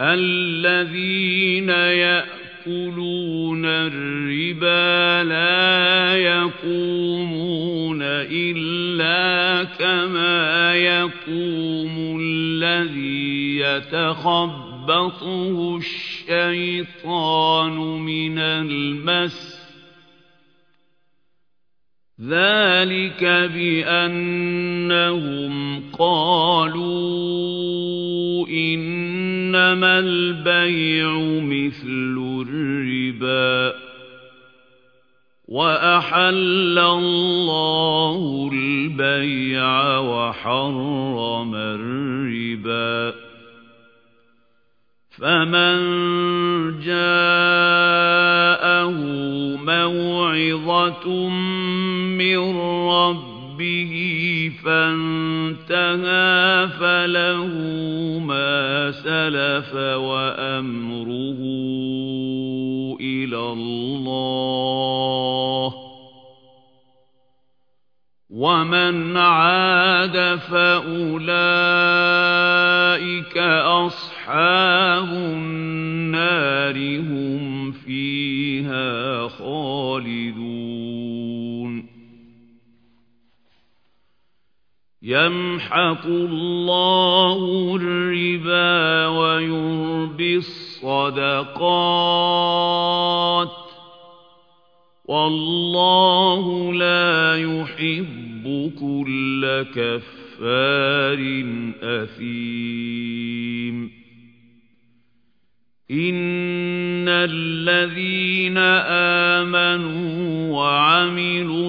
الذين يأكلون الربا لا يقومون إلا كما يقوم الذي يتخبطه الشيطان من المس ذلك بأنهم قالوا إنما البيع مثل الربا وأحل الله البيع وحرم الربا فمن جاءه موعظة من ربه فانتهى فله ما سلف وأمره إلى الله. ومن عاد فأولئك أصحاب النار. يمحق الله الربا ويربي الصدقات والله لا يحب كل كفار أثيم. إن الذين آمنوا وعملوا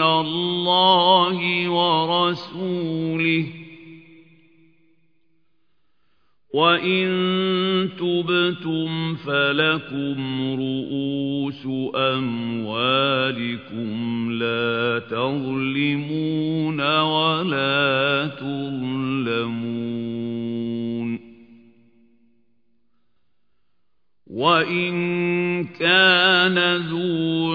الله ورسوله. وَإِن تُبْتُمْ فَلَكُمْ رُءُوسُ أَمْوَالِكُمْ لَا تَظْلِمُونَ وَلَا تُظْلَمُونَ. وَإِن كَانَ ذُو